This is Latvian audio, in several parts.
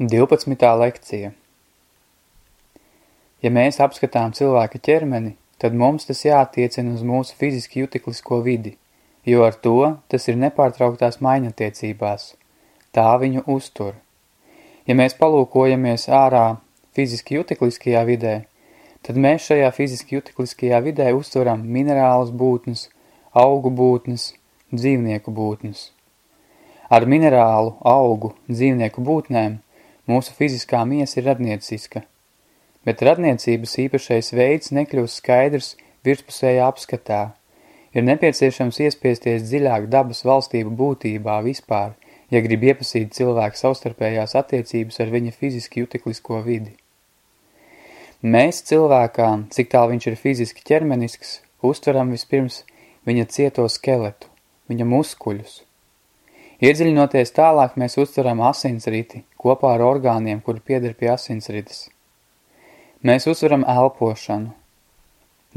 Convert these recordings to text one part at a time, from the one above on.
12. lekcija Ja mēs apskatām cilvēka ķermeni, tad mums tas jātiecina uz mūsu fiziski jutiklisko vidi, jo ar to tas ir nepārtrauktās maiņatiecībās. Tā viņu uztur. Ja mēs palūkojamies ārā fiziski jutikliskajā vidē, tad mēs šajā fiziski jutikliskajā vidē uztveram minerālas būtnes, augu būtnes, dzīvnieku būtnes. Ar minerālu, augu, dzīvnieku būtnēm Mūsu fiziskā miesa ir radnieciska, bet radniecības īpašais veids nekļūst skaidrs virspusējā apskatā. Ir nepieciešams iespiesties dziļāk dabas valstību būtībā vispār, ja grib iepasīt cilvēku savstarpējās attiecības ar viņa fiziski jutiklisko vidi. Mēs cilvēkā, cik tālu viņš ir fiziski ķermenisks, uztveram vispirms viņa cieto skeletu, viņa muskuļus, Iedziļinoties tālāk, mēs uztveram asinsriti kopā ar orgāniem, kuri pieder pie asinsrites. Mēs uztveram elpošanu.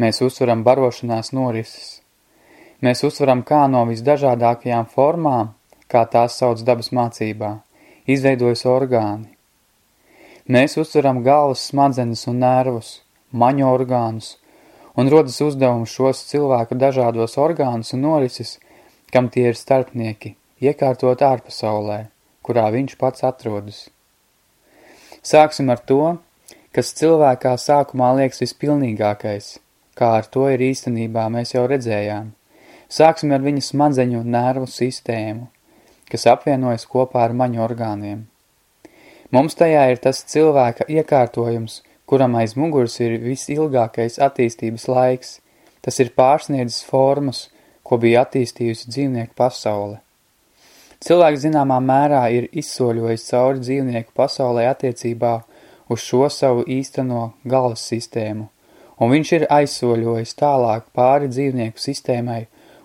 Mēs uztveram barošanās norises. Mēs uztveram kā no visdažādākajām formām, kā tās sauc dabas mācībā, izveidojas orgāni. Mēs uztveram galvas smadzenes un nervus, maņu orgānus, un rodas uzdevums šos cilvēku dažādos orgānus un norises, kam tie ir starpnieki, iekārtot ārpasaulē, kurā viņš pats atrodas. Sāksim ar to, kas cilvēkā sākumā liekas vispilnīgākais, kā ar to ir īstenībā mēs jau redzējām. Sāksim ar viņa smadzeņu nervu sistēmu, kas apvienojas kopā ar maņu orgāniem. Mums tajā ir tas cilvēka iekārtojums, kuram aiz muguras ir visilgākais attīstības laiks, tas ir pārsniedzis formas, ko bija attīstījusi dzīvnieku pasaule. Cilvēks zināmā mērā ir izsoļojis cauri dzīvnieku pasaulē attiecībā uz šo savu īsteno galvas sistēmu, un viņš ir aizsoļojis tālāk pāri dzīvnieku sistēmai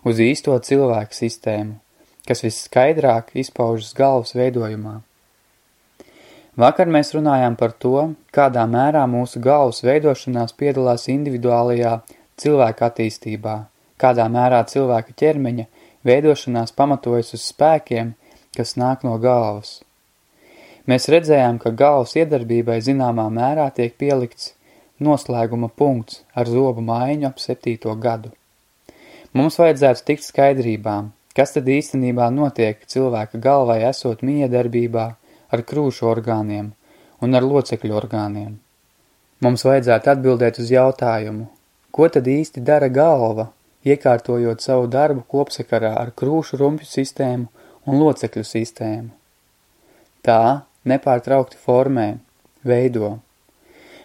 uz īsto cilvēku sistēmu, kas visskaidrāk izpaužas galvas veidojumā. Vakar mēs runājām par to, kādā mērā mūsu galvas veidošanās piedalās individuālajā cilvēka attīstībā, kādā mērā cilvēka ķermeņa – Veidošanās pamatojas uz spēkiem, kas nāk no galvas. Mēs redzējām, ka galvas iedarbībai zināmā mērā tiek pielikts noslēguma punkts ar zobu maiņu ap septīto gadu. Mums vajadzētu tikt skaidrībām, kas tad īstenībā notiek cilvēka galvai esot miedarbībā ar krūšu orgāniem un ar locekļu orgāniem. Mums vajadzētu atbildēt uz jautājumu, ko tad īsti dara galva iekārtojot savu darbu kopsakarā ar krūšu rumpju sistēmu un locekļu sistēmu. Tā nepārtraukti formē, veido.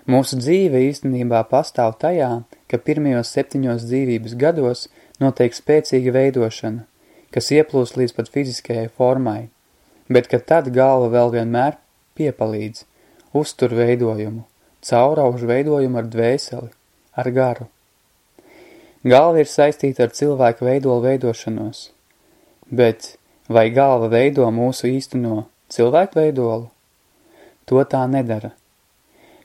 Mūsu dzīve īstenībā pastāv tajā, ka pirmajos septiņos dzīvības gados notiek spēcīga veidošana, kas ieplūst līdz pat fiziskajai formai, bet ka tad galva vēl vienmēr piepalīdz, uztur veidojumu, caurauž veidojumu ar dvēseli, ar garu. Galva ir saistīta ar cilvēku veidolu veidošanos, bet vai galva veido mūsu īsteno cilvēku veidolu? To tā nedara.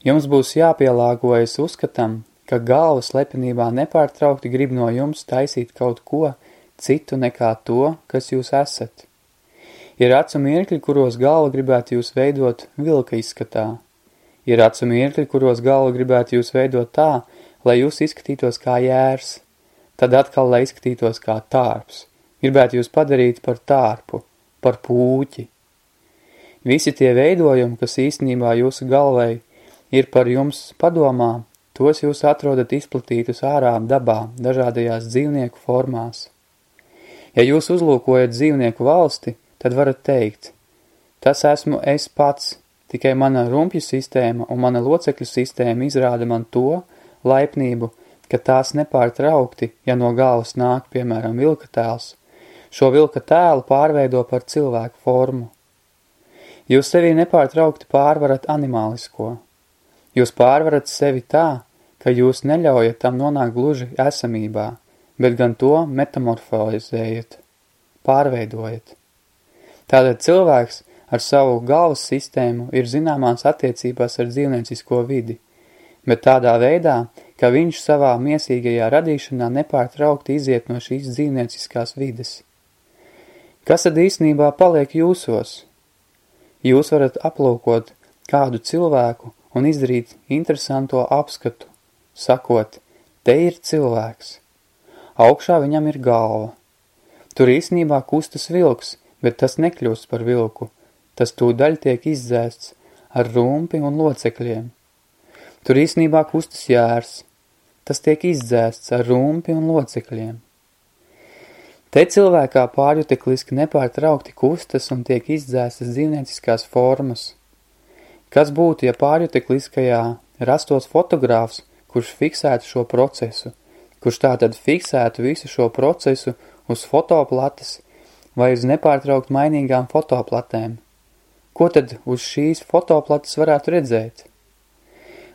Jums būs jāpielāgojas uzskatam, ka galva slepenībā nepārtraukti grib no jums taisīt kaut ko citu nekā to, kas jūs esat. Ir acu mirkļi, kuros galva gribētu jūs veidot vilka izskatā. Ir acu mirkļi, kuros galva gribētu jūs veidot tā, lai jūs izskatītos kā jērs, tad atkal, lai izskatītos kā tārps. Gribētu jūs padarīt par tārpu, par pūķi. Visi tie veidojumi, kas īstenībā jūsu galvai ir par jums padomā, tos jūs atrodat izplatītus ārā dabā, dažādajās dzīvnieku formās. Ja jūs uzlūkojat dzīvnieku valsti, tad varat teikt, tas esmu es pats, tikai mana rumpju sistēma un mana locekļu sistēma izrāda man to laipnību, ka tās nepārtraukti, ja no galvas nāk, piemēram, vilka tēls, šo vilka tēlu pārveido par cilvēku formu. Jūs sevī nepārtraukti pārvarat animālisko. Jūs pārvarat sevi tā, ka jūs neļaujat tam nonākt gluži esamībā, bet gan to metamorfozējat, pārveidojat. Tātad cilvēks ar savu galvas sistēmu ir zināmās attiecībās ar dzīvniecisko vidi, bet tādā veidā, ka viņš savā miesīgajā radīšanā nepārtraukti iziet no šīs dzīvnieciskās vides. Kas tad īstenībā paliek jūsos? Jūs varat aplūkot kādu cilvēku un izdarīt interesanto apskatu, sakot, te ir cilvēks. Augšā viņam ir galva. Tur īsnībā kustas vilks, bet tas nekļūst par vilku. Tas tūdaļ tiek izdzēsts ar rumpi un locekļiem. Tur īsnībā kustas jārs. Tas tiek izdzēsts ar rumpi un locekļiem. Te cilvēkā pārjutekliski nepārtraukti kustas un tiek izdzēstas dzīvnieciskās formas. Kas būtu, ja pārjutekliskajā rastos fotogrāfs, kurš fiksētu šo procesu, kurš tātad fiksētu visu šo procesu uz fotoplates vai uz nepārtraukt mainīgām fotoplatēm? Ko tad uz šīs fotoplates varētu redzēt?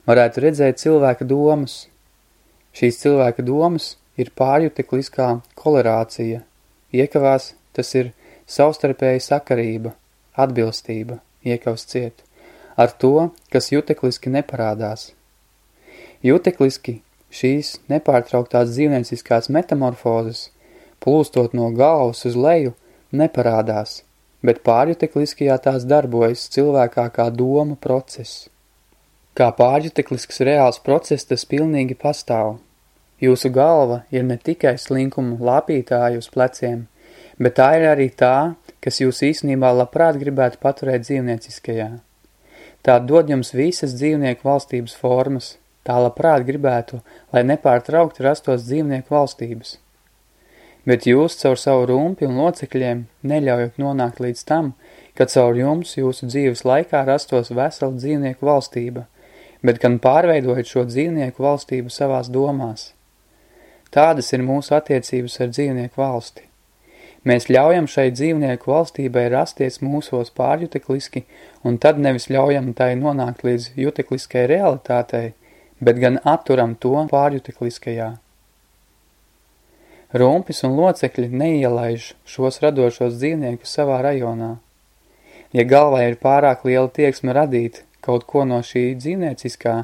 Varētu redzēt cilvēka domas. Šīs cilvēka domas ir pārjutekliskā kolerācija. Iekavās tas ir savstarpēja sakarība, atbilstība, iekavs ciet, ar to, kas jutekliski neparādās. Jutekliski šīs nepārtrauktās dzīvnieciskās metamorfozes, plūstot no galvas uz leju, neparādās, bet pārjutekliskajā tās darbojas cilvēkā kā doma process. Kā pārjuteklisks reāls process tas pilnīgi pastāv. Jūsu galva ir ne tikai slinkumu lapītāju uz pleciem, bet tā ir arī tā, kas jūs īstenībā labprāt gribētu paturēt dzīvnieciskajā. Tā dod jums visas dzīvnieku valstības formas, tā labprāt gribētu, lai nepārtraukti rastos dzīvnieku valstības. Bet jūs caur savu rumpi un locekļiem neļaujat nonākt līdz tam, ka caur jums jūsu dzīves laikā rastos vesela dzīvnieku valstība, bet gan pārveidojat šo dzīvnieku valstību savās domās. Tādas ir mūsu attiecības ar dzīvnieku valsti. Mēs ļaujam šai dzīvnieku valstībai rasties mūsos pārjutekliski, un tad nevis ļaujam tai nonākt līdz jutekliskai realitātei, bet gan atturam to pārjutekliskajā. Rumpis un locekļi neielaiž šos radošos dzīvniekus savā rajonā. Ja galvā ir pārāk liela tieksme radīt kaut ko no šī dzīvnieciskā,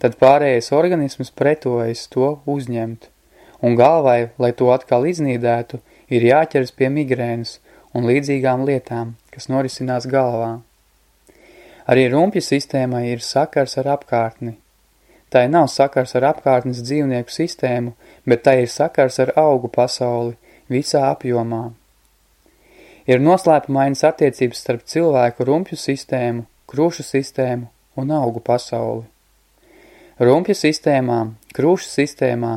tad pārējais organisms pretojas to uzņemt un galvai, lai to atkal iznīdētu, ir jāķers pie migrēnas un līdzīgām lietām, kas norisinās galvā. Arī rumpja sistēmai ir sakars ar apkārtni. Tai nav sakars ar apkārtnes dzīvnieku sistēmu, bet tai ir sakars ar augu pasauli visā apjomā. Ir noslēpumainas attiecības starp cilvēku rumpju sistēmu, krūšu sistēmu un augu pasauli. Rumpju sistēmā, krūšu sistēmā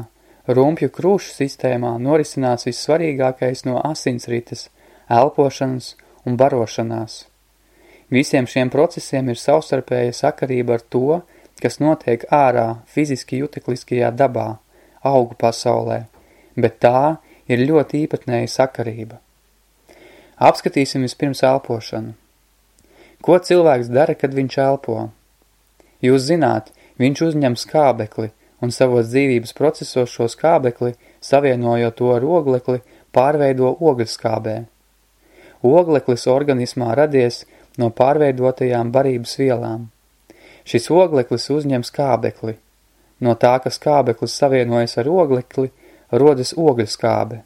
Rumpju krūšu sistēmā norisinās vissvarīgākais no asinsrites, elpošanas un barošanās. Visiem šiem procesiem ir savstarpēja sakarība ar to, kas notiek ārā fiziski jutekliskajā dabā, augu pasaulē, bet tā ir ļoti īpatnēja sakarība. Apskatīsim vispirms elpošanu. Ko cilvēks dara, kad viņš elpo? Jūs zināt, viņš uzņem skābekli, un savos dzīvības procesos šo skābekli, savienojot to ar oglekli, pārveido ogļskābē. Ogleklis organismā radies no pārveidotajām barības vielām. Šis ogleklis uzņem skābekli. No tā, ka skābeklis savienojas ar oglekli, rodas ogļskābe.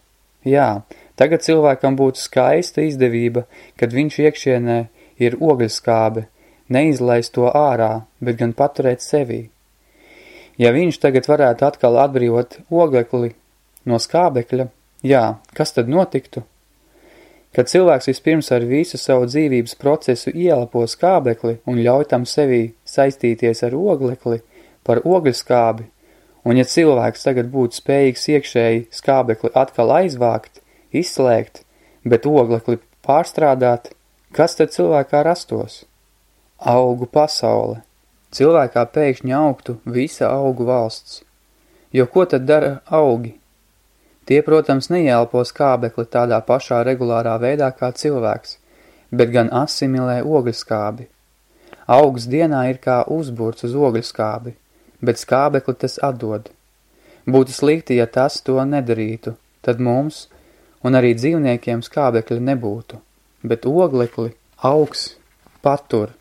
Jā, tagad cilvēkam būtu skaista izdevība, kad viņš iekšienē ir ogļskābe, neizlaist to ārā, bet gan paturēt sevī. Ja viņš tagad varētu atkal atbrīvot oglekli no skābekļa, jā, kas tad notiktu? Kad cilvēks vispirms ar visu savu dzīvības procesu ielapo skābekli un ļauj tam sevī saistīties ar oglekli par ogļskābi, un ja cilvēks tagad būtu spējīgs iekšēji skābekli atkal aizvākt, izslēgt, bet oglekli pārstrādāt, kas tad cilvēkā rastos? Augu pasaule cilvēkā pēkšņi augtu visa augu valsts. Jo ko tad dara augi? Tie, protams, neieelpo skābekli tādā pašā regulārā veidā kā cilvēks, bet gan asimilē ogļskābi. Augs dienā ir kā uzburts uz ogļskābi, bet skābekli tas atdod. Būtu slikti, ja tas to nedarītu, tad mums un arī dzīvniekiem skābekļa nebūtu, bet oglekli augs patur.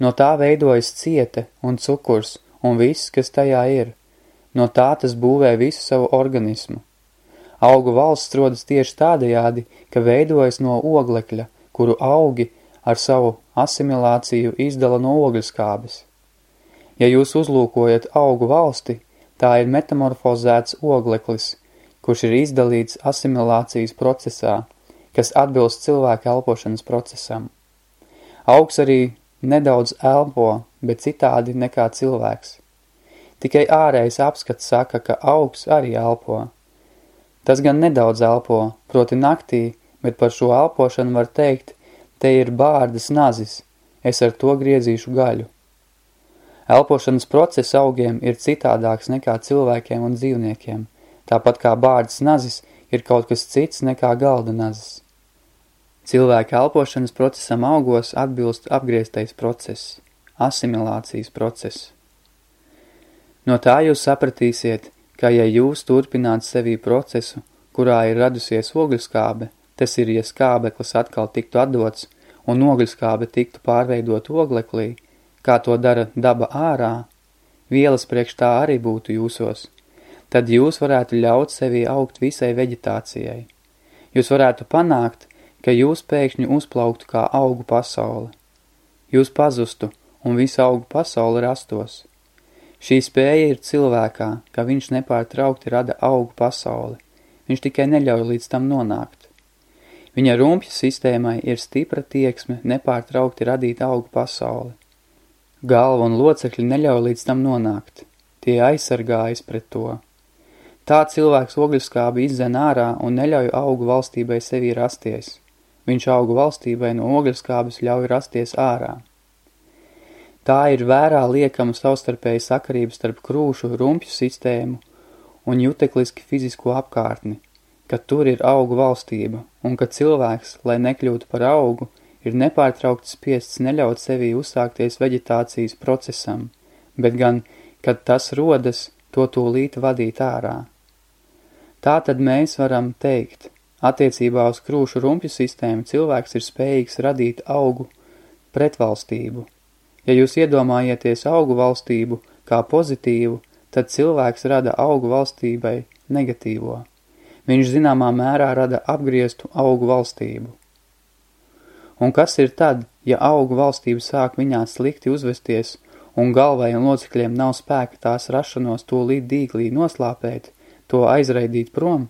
No tā veidojas ciete un cukurs un viss, kas tajā ir. No tā tas būvē visu savu organismu. Augu valsts rodas tieši tādajādi, ka veidojas no oglekļa, kuru augi ar savu asimilāciju izdala no ogļskābes. Ja jūs uzlūkojat augu valsti, tā ir metamorfozēts ogleklis, kurš ir izdalīts asimilācijas procesā, kas atbilst cilvēka elpošanas procesam. Augs arī nedaudz elpo, bet citādi nekā cilvēks. Tikai ārējais apskats saka, ka augs arī elpo. Tas gan nedaudz elpo, proti naktī, bet par šo elpošanu var teikt, te ir bārdas nazis, es ar to griezīšu gaļu. Elpošanas process augiem ir citādāks nekā cilvēkiem un dzīvniekiem, tāpat kā bārdas nazis ir kaut kas cits nekā galda nazis. Cilvēka elpošanas procesam augos atbilst apgrieztais process, asimilācijas process. No tā jūs sapratīsiet, ka ja jūs turpināt sevī procesu, kurā ir radusies ogļskābe, Tas ir, ja skābeklis atkal tiktu atdots un ogļskābe tiktu pārveidot ogleklī, kā to dara daba ārā, vielas priekš tā arī būtu jūsos, tad jūs varētu ļaut sevi augt visai veģetācijai. Jūs varētu panākt, ka jūs pēkšņi uzplauktu kā augu pasauli. Jūs pazustu, un visa augu pasauli rastos. Šī spēja ir cilvēkā, ka viņš nepārtraukti rada augu pasauli. Viņš tikai neļauj līdz tam nonākt. Viņa rumpja sistēmai ir stipra tieksme nepārtraukti radīt augu pasauli. Galva un locekļi neļauj līdz tam nonākt. Tie aizsargājas pret to. Tā cilvēks ogļskābi izdzen ārā un neļauj augu valstībai sevī rasties. Viņš augu valstībai no ogļskābes ļauj rasties ārā. Tā ir vērā liekama savstarpēja sakarība starp krūšu rumpju sistēmu un jutekliski fizisko apkārtni – ka tur ir augu valstība, un ka cilvēks, lai nekļūtu par augu, ir nepārtraukti spiests neļaut sevī uzsākties veģetācijas procesam, bet gan, kad tas rodas, to tūlīt vadīt ārā. Tā tad mēs varam teikt, attiecībā uz krūšu rumpju sistēmu cilvēks ir spējīgs radīt augu pretvalstību. Ja jūs iedomājieties augu valstību kā pozitīvu, tad cilvēks rada augu valstībai negatīvo. Viņš zināmā mērā rada apgrieztu augu valstību. Un kas ir tad, ja augu valstība sāk viņā slikti uzvesties un galvai un locekļiem nav spēka tās rašanos to līdz dīglī noslāpēt, to aizraidīt prom?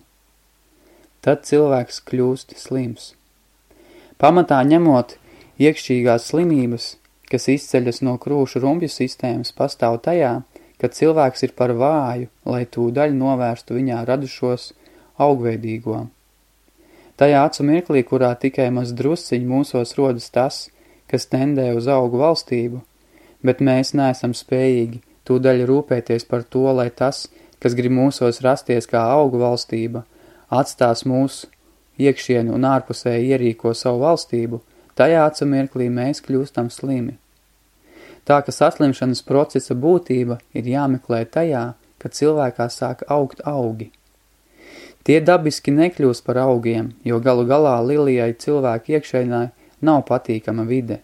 Tad cilvēks kļūst slims. Pamatā ņemot iekšķīgās slimības, kas izceļas no krūšu rumbju sistēmas, pastāv tajā, ka cilvēks ir par vāju, lai tūdaļ novērstu viņā radušos augveidīgo. Tajā acu mirklī, kurā tikai maz drusciņ mūsos rodas tas, kas tendē uz augu valstību, bet mēs neesam spējīgi tūdaļ rūpēties par to, lai tas, kas grib mūsos rasties kā augu valstība, atstās mūsu iekšienu un ārpusē ierīko savu valstību, tajā acu mirklī mēs kļūstam slimi. Tā, ka saslimšanas procesa būtība ir jāmeklē tajā, kad cilvēkā sāk augt augi. Tie dabiski nekļūst par augiem, jo galu galā lilijai cilvēku iekšēnā nav patīkama vide,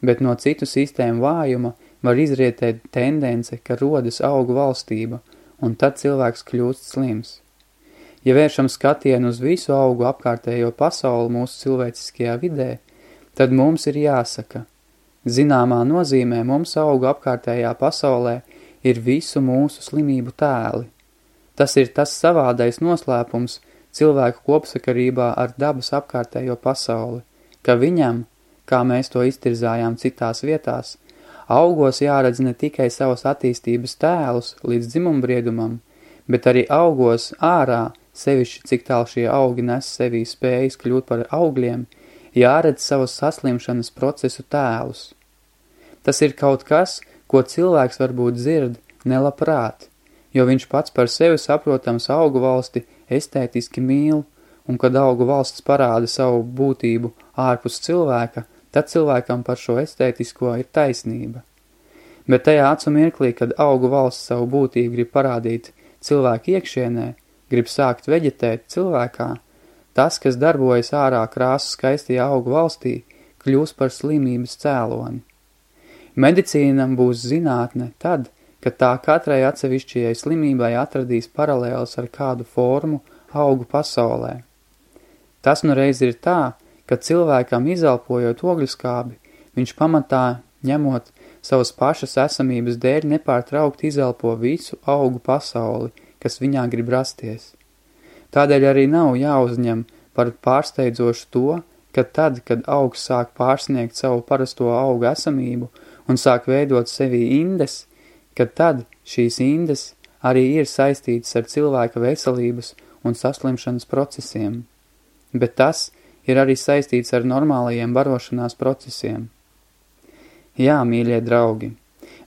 bet no citu sistēmu vājuma var izrietēt tendence, ka rodas augu valstība, un tad cilvēks kļūst slims. Ja vēršam skatienu uz visu augu apkārtējo pasauli mūsu cilvēciskajā vidē, tad mums ir jāsaka, zināmā nozīmē mums augu apkārtējā pasaulē ir visu mūsu slimību tēli, Tas ir tas savādais noslēpums cilvēku kopsakarībā ar dabas apkārtējo pasauli, ka viņam, kā mēs to iztirzājām citās vietās, augos jāredz ne tikai savas attīstības tēlus līdz dzimumbriedumam, bet arī augos ārā, sevišķi cik tālu šie augi nes sevī spējas kļūt par augļiem, jāredz savas saslimšanas procesu tēlus. Tas ir kaut kas, ko cilvēks varbūt dzird nelabprāt, jo viņš pats par sevi saprotams augu valsti estētiski mīl, un kad augu valsts parāda savu būtību ārpus cilvēka, tad cilvēkam par šo estētisko ir taisnība. Bet tajā acu mirklī, kad augu valsts savu būtību grib parādīt cilvēku iekšienē, grib sākt veģetēt cilvēkā, tas, kas darbojas ārā krāsu skaistajā augu valstī, kļūs par slimības cēloni. Medicīnam būs zinātne tad, ka tā katrai atsevišķajai slimībai atradīs paralēlis ar kādu formu augu pasaulē. Tas nu reiz ir tā, ka cilvēkam izelpojot ogļuskābi, viņš pamatā ņemot savas pašas esamības dēļ nepārtraukt izelpo visu augu pasauli, kas viņā grib rasties. Tādēļ arī nav jāuzņem par pārsteidzošu to, ka tad, kad augs sāk pārsniegt savu parasto augu esamību un sāk veidot sevī indes, ka tad šīs indes arī ir saistītas ar cilvēka veselības un saslimšanas procesiem. Bet tas ir arī saistīts ar normālajiem barošanās procesiem. Jā, mīļie draugi,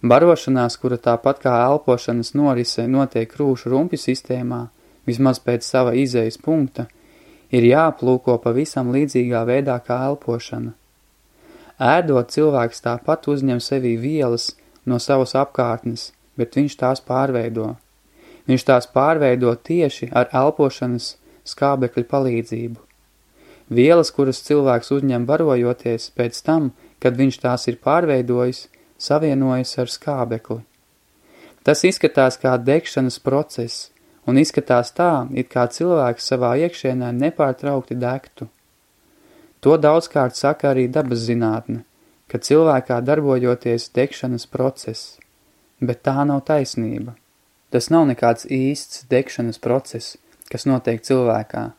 barošanās, kura tāpat kā elpošanas norise notiek krūšu rumpju sistēmā, vismaz pēc sava izejas punkta, ir jāplūko pavisam līdzīgā veidā kā elpošana. Ēdot cilvēks tāpat uzņem sevī vielas no savas apkārtnes, bet viņš tās pārveido. Viņš tās pārveido tieši ar elpošanas skābekļa palīdzību. Vielas, kuras cilvēks uzņem barojoties pēc tam, kad viņš tās ir pārveidojis, savienojas ar skābekli. Tas izskatās kā degšanas process, un izskatās tā, it kā cilvēks savā iekšienē nepārtraukti degtu. To daudzkārt saka arī dabas zinātne, ka cilvēkā darbojoties degšanas process, bet tā nav taisnība. Tas nav nekāds īsts degšanas process, kas notiek cilvēkā.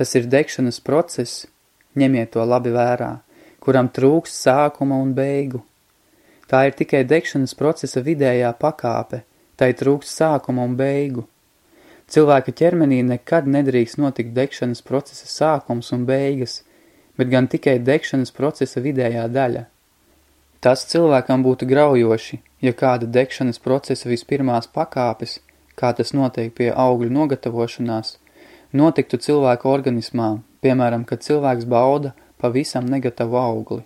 Tas ir degšanas process, ņemiet to labi vērā – kuram trūks sākuma un beigu. Tā ir tikai degšanas procesa vidējā pakāpe, tai trūks sākuma un beigu. Cilvēka ķermenī nekad nedrīkst notikt degšanas procesa sākums un beigas, bet gan tikai degšanas procesa vidējā daļa. Tas cilvēkam būtu graujoši, ja kāda degšanas procesa vispirmās pakāpes, kā tas notiek pie augļu nogatavošanās, notiktu cilvēka organismā, piemēram, kad cilvēks bauda pavisam negatavu augli.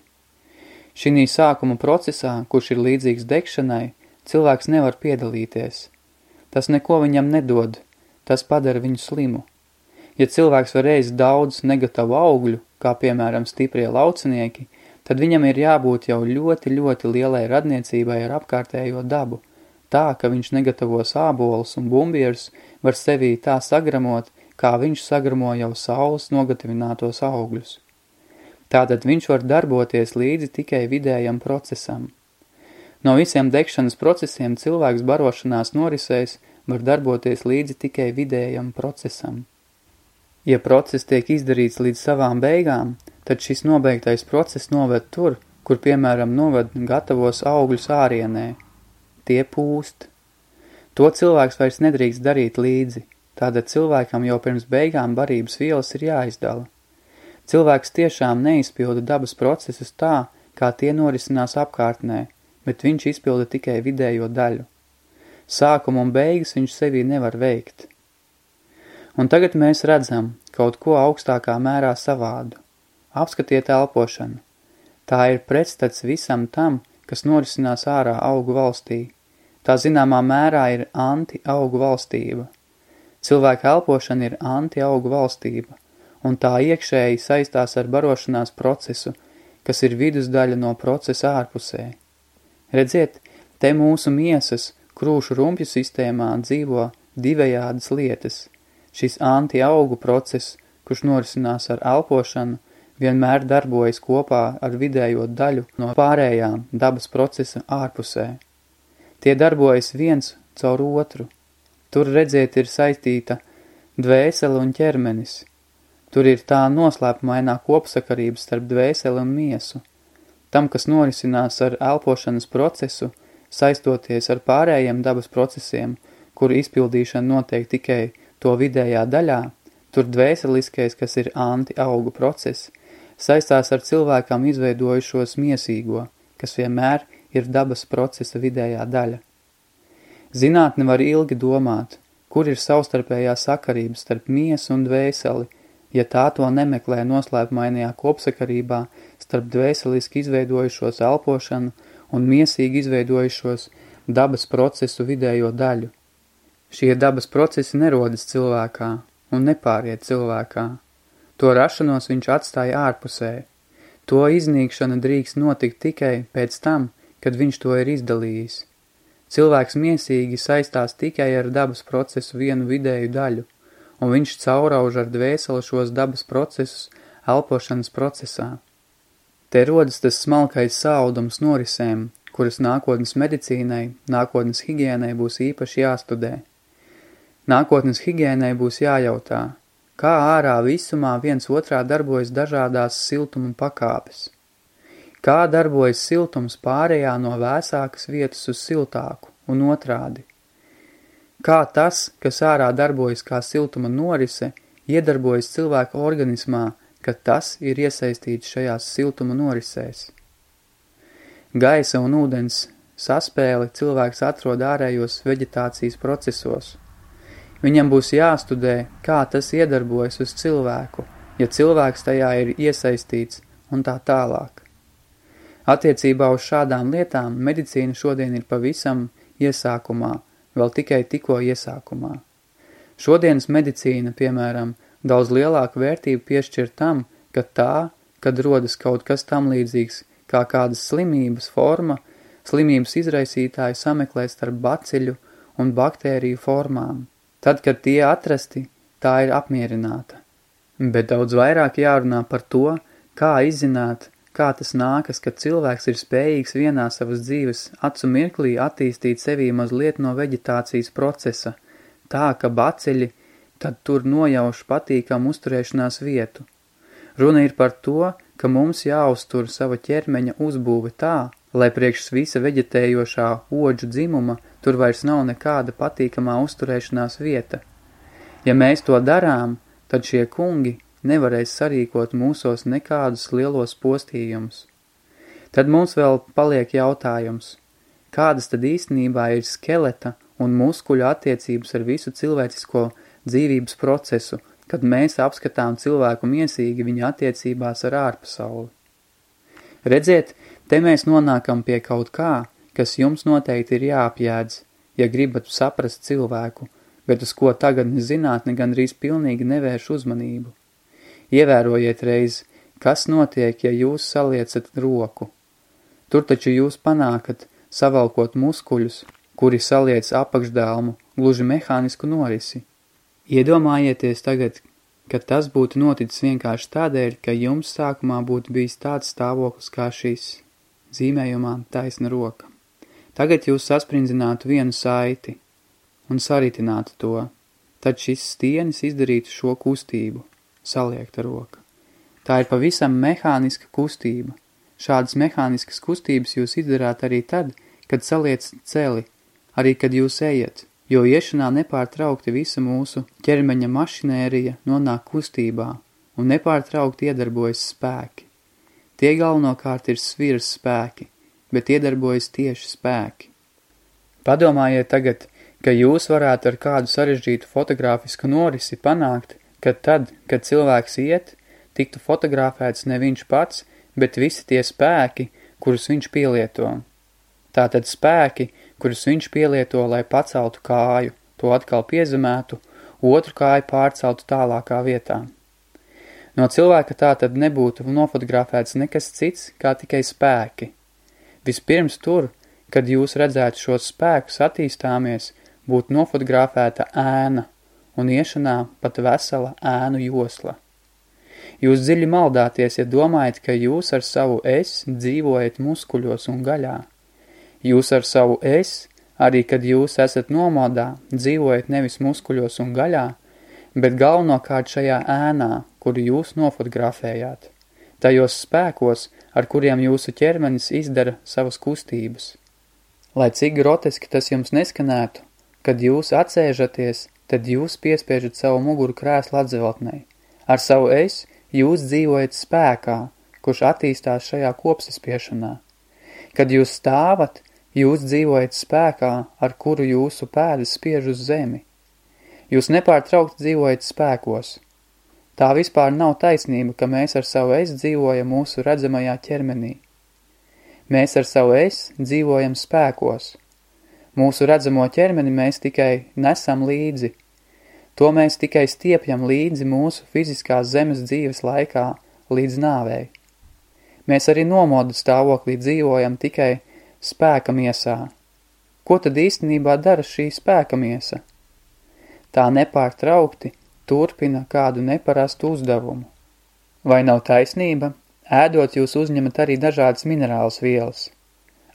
Šinī sākuma procesā, kurš ir līdzīgs degšanai, cilvēks nevar piedalīties. Tas neko viņam nedod, tas padara viņu slimu. Ja cilvēks var ēst daudz negatavu augļu, kā piemēram stiprie laucinieki, tad viņam ir jābūt jau ļoti, ļoti lielai radniecībai ar apkārtējo dabu, tā, ka viņš negatavos ābolus un bumbierus var sevī tā sagramot, kā viņš sagramo jau saules nogatavinātos augļus. Tātad viņš var darboties līdzi tikai vidējam procesam. No visiem degšanas procesiem cilvēks barošanās norisēs var darboties līdzi tikai vidējam procesam. Ja process tiek izdarīts līdz savām beigām, tad šis nobeigtais process noved tur, kur, piemēram, noved gatavos augļus ārienē. Tie pūst. To cilvēks vairs nedrīkst darīt līdzi, tātad cilvēkam jau pirms beigām barības vielas ir jāizdala. Cilvēks tiešām neizpilda dabas procesus tā, kā tie norisinās apkārtnē, bet viņš izpilda tikai vidējo daļu. Sākumu un beigas viņš sevī nevar veikt. Un tagad mēs redzam kaut ko augstākā mērā savādu. Apskatiet elpošanu. Tā ir pretstats visam tam, kas norisinās ārā augu valstī. Tā zināmā mērā ir anti-augu valstība. Cilvēka elpošana ir anti-augu valstība un tā iekšēji saistās ar barošanās procesu, kas ir vidusdaļa no procesa ārpusē. Redziet, te mūsu miesas krūšu rumpju sistēmā dzīvo divējādas lietas. Šis anti-augu process, kurš norisinās ar elpošanu, vienmēr darbojas kopā ar vidējo daļu no pārējām dabas procesa ārpusē. Tie darbojas viens caur otru. Tur redzēt ir saistīta dvēsele un ķermenis – Tur ir tā noslēpumainā kopsakarība starp dvēseli un miesu. Tam, kas norisinās ar elpošanas procesu, saistoties ar pārējiem dabas procesiem, kuru izpildīšana notiek tikai to vidējā daļā, tur dvēseliskais, kas ir anti-augu process, saistās ar cilvēkam izveidojušos miesīgo, kas vienmēr ir dabas procesa vidējā daļa. Zinātne var ilgi domāt, kur ir savstarpējā sakarība starp miesu un dvēseli, ja tā to nemeklē noslēpmainajā kopsakarībā starp dvēseliski izveidojušos elpošanu un miesīgi izveidojušos dabas procesu vidējo daļu. Šie dabas procesi nerodas cilvēkā un nepāriet cilvēkā. To rašanos viņš atstāja ārpusē. To iznīkšana drīkst notikt tikai pēc tam, kad viņš to ir izdalījis. Cilvēks miesīgi saistās tikai ar dabas procesu vienu vidēju daļu, un viņš caurauž ar dvēseli šos dabas procesus elpošanas procesā. Te rodas tas smalkais saudums norisēm, kuras nākotnes medicīnai, nākotnes higienai būs īpaši jāstudē. Nākotnes higienai būs jājautā, kā ārā visumā viens otrā darbojas dažādās siltuma pakāpes. Kā darbojas siltums pārējā no vēsākas vietas uz siltāku un otrādi. Kā tas, kas ārā darbojas kā siltuma norise, iedarbojas cilvēka organismā, kad tas ir iesaistīts šajās siltuma norisēs. Gaisa un ūdens saspēli cilvēks atrod ārējos veģetācijas procesos. Viņam būs jāstudē, kā tas iedarbojas uz cilvēku, ja cilvēks tajā ir iesaistīts un tā tālāk. Attiecībā uz šādām lietām medicīna šodien ir pavisam iesākumā, vēl tikai tikko iesākumā. Šodienas medicīna, piemēram, Daudz lielāku vērtību piešķir tam, ka tā, kad rodas kaut kas tam līdzīgs, kā kādas slimības forma, slimības izraisītāji sameklē starp baciļu un baktēriju formām. Tad, kad tie atrasti, tā ir apmierināta. Bet daudz vairāk jārunā par to, kā izzināt, kā tas nākas, ka cilvēks ir spējīgs vienā savas dzīves acu mirklī attīstīt sevī mazliet no veģetācijas procesa, tā, ka baciļi – tad tur nojauš patīkam uzturēšanās vietu. Runa ir par to, ka mums jāuztur sava ķermeņa uzbūve tā, lai priekš visa veģetējošā oģu dzimuma tur vairs nav nekāda patīkamā uzturēšanās vieta. Ja mēs to darām, tad šie kungi nevarēs sarīkot mūsos nekādus lielos postījumus. Tad mums vēl paliek jautājums, kādas tad īstenībā ir skeleta un muskuļu attiecības ar visu cilvēcisko dzīvības procesu, kad mēs apskatām cilvēku miesīgi viņa attiecībās ar ārpasauli. Redziet, te mēs nonākam pie kaut kā, kas jums noteikti ir jāapjēdz, ja gribat saprast cilvēku, bet uz ko tagad zinātne gandrīz pilnīgi nevērš uzmanību. Ievērojiet reiz, kas notiek, ja jūs saliecat roku. Tur taču jūs panākat, savalkot muskuļus, kuri saliec apakšdālmu, gluži mehānisku norisi – Iedomājieties tagad, ka tas būtu noticis vienkārši tādēļ, ka jums sākumā būtu bijis tāds stāvoklis kā šis zīmējumā taisna roka. Tagad jūs sasprindzinātu vienu saiti un saritinātu to, tad šis stienis izdarītu šo kustību, saliekta roka. Tā ir pavisam mehāniska kustība. Šādas mehāniskas kustības jūs izdarāt arī tad, kad saliec celi, arī kad jūs ejat – jo iešanā nepārtraukti visa mūsu ķermeņa mašinērija nonāk kustībā un nepārtraukti iedarbojas spēki. Tie galvenokārt ir sviras spēki, bet iedarbojas tieši spēki. Padomājiet tagad, ka jūs varētu ar kādu sarežģītu fotogrāfisku norisi panākt, ka tad, kad cilvēks iet, tiktu fotografēts ne viņš pats, bet visi tie spēki, kurus viņš pielieto. Tātad spēki, kurus viņš pielieto, lai paceltu kāju, to atkal piezemētu, otru kāju pārceltu tālākā vietā. No cilvēka tā tad nebūtu nofotografēts nekas cits, kā tikai spēki. Vispirms tur, kad jūs redzētu šos spēkus attīstāmies, būtu nofotografēta ēna un iešanā pat vesela ēnu josla. Jūs dziļi maldāties, ja domājat, ka jūs ar savu es dzīvojat muskuļos un gaļā. Jūs ar savu es, arī kad jūs esat nomodā, dzīvojat nevis muskuļos un gaļā, bet galvenokārt šajā ēnā, kuru jūs nofotografējāt, tajos spēkos, ar kuriem jūsu ķermenis izdara savas kustības. Lai cik groteski tas jums neskanētu, kad jūs atsēžaties, tad jūs piespiežat savu muguru krēslu atzeltnei. Ar savu es jūs dzīvojat spēkā, kurš attīstās šajā kopsaspiešanā. Kad jūs stāvat, Jūs dzīvojat spēkā, ar kuru jūsu pēdas spiež uz zemi. Jūs nepārtraukt dzīvojat spēkos. Tā vispār nav taisnība, ka mēs ar savu es dzīvojam mūsu redzamajā ķermenī. Mēs ar savu es dzīvojam spēkos. Mūsu redzamo ķermeni mēs tikai nesam līdzi. To mēs tikai stiepjam līdzi mūsu fiziskās zemes dzīves laikā līdz nāvei. Mēs arī nomodu stāvoklī dzīvojam tikai spēka miesā. Ko tad īstenībā dara šī spēka miesa? Tā nepārtraukti turpina kādu neparastu uzdevumu. Vai nav taisnība? Ēdot jūs uzņemat arī dažādas minerālas vielas.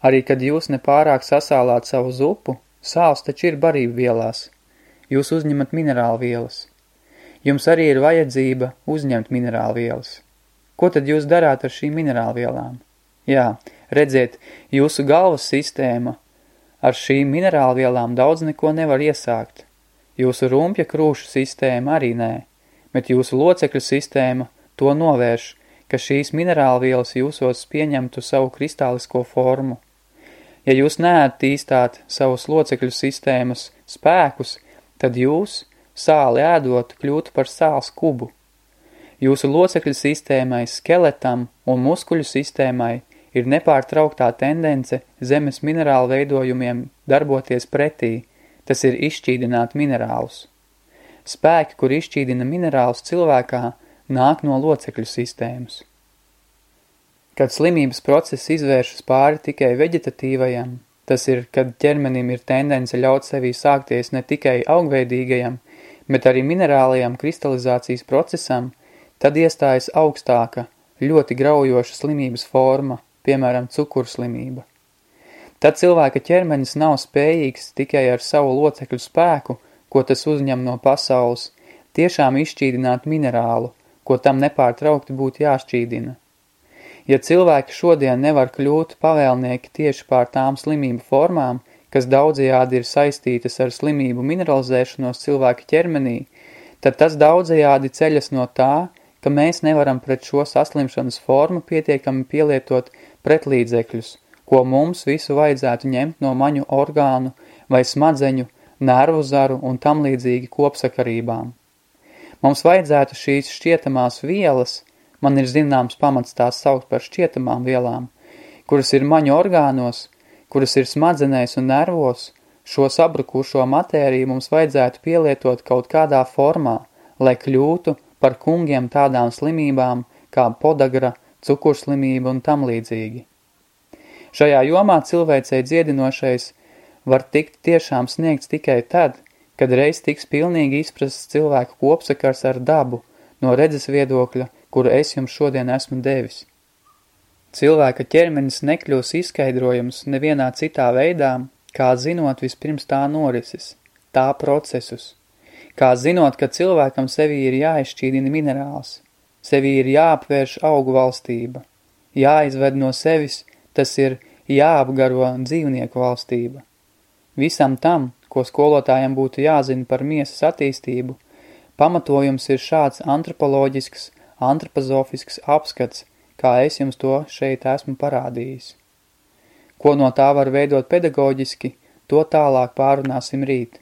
Arī, kad jūs nepārāk sasālāt savu zupu, sāls taču ir barību vielās. Jūs uzņemat minerālu vielas. Jums arī ir vajadzība uzņemt minerālu vielas. Ko tad jūs darāt ar šīm minerālu vielām? Jā, redziet, jūsu galvas sistēma ar šīm minerālu vielām daudz neko nevar iesākt. Jūsu rumpja krūšu sistēma arī nē, bet jūsu locekļu sistēma to novērš, ka šīs minerālvielas jūsos pieņemtu savu kristālisko formu. Ja jūs neattīstāt savus locekļu sistēmas spēkus, tad jūs, sāli ēdot, kļūtu par sāls kubu. Jūsu locekļu sistēmai, skeletam un muskuļu sistēmai ir nepārtrauktā tendence zemes minerālu veidojumiem darboties pretī, tas ir izšķīdināt minerālus. Spēki, kur izšķīdina minerālus cilvēkā, nāk no locekļu sistēmas. Kad slimības process izvēršas pāri tikai veģetatīvajam, tas ir, kad ķermenim ir tendence ļaut sevī sākties ne tikai augveidīgajam, bet arī minerālajam kristalizācijas procesam, tad iestājas augstāka, ļoti graujoša slimības forma, piemēram, cukurslimība. Tad cilvēka ķermenis nav spējīgs tikai ar savu locekļu spēku, ko tas uzņem no pasaules, tiešām izšķīdināt minerālu, ko tam nepārtraukti būtu jāšķīdina. Ja cilvēki šodien nevar kļūt pavēlnieki tieši pār tām slimību formām, kas daudzajādi ir saistītas ar slimību mineralizēšanos cilvēka ķermenī, tad tas daudzajādi ceļas no tā, ka mēs nevaram pret šo saslimšanas formu pietiekami pielietot pretlīdzekļus, ko mums visu vajadzētu ņemt no maņu orgānu vai smadzeņu, nervu zaru un tam līdzīgi kopsakarībām. Mums vajadzētu šīs šķietamās vielas, man ir zināms pamats tās saukt par šķietamām vielām, kuras ir maņu orgānos, kuras ir smadzenēs un nervos, šo sabrukušo matēriju mums vajadzētu pielietot kaut kādā formā, lai kļūtu par kungiem tādām slimībām kā podagra, cukurslimība un tam līdzīgi. Šajā jomā cilvēcei dziedinošais var tikt tiešām sniegts tikai tad, kad reiz tiks pilnīgi izprasts cilvēku kopsakars ar dabu no redzes viedokļa, kuru es jums šodien esmu devis. Cilvēka ķermenis nekļūs izskaidrojams nevienā citā veidā, kā zinot vispirms tā norises, tā procesus, kā zinot, ka cilvēkam sevī ir jāizšķīdina minerāls, sevī ir jāapvērš augu valstība, jāizved no sevis, tas ir jāapgaro dzīvnieku valstība. Visam tam, ko skolotājiem būtu jāzina par miesas attīstību, pamatojums ir šāds antropoloģisks, antropozofisks apskats, kā es jums to šeit esmu parādījis. Ko no tā var veidot pedagoģiski, to tālāk pārunāsim rīt.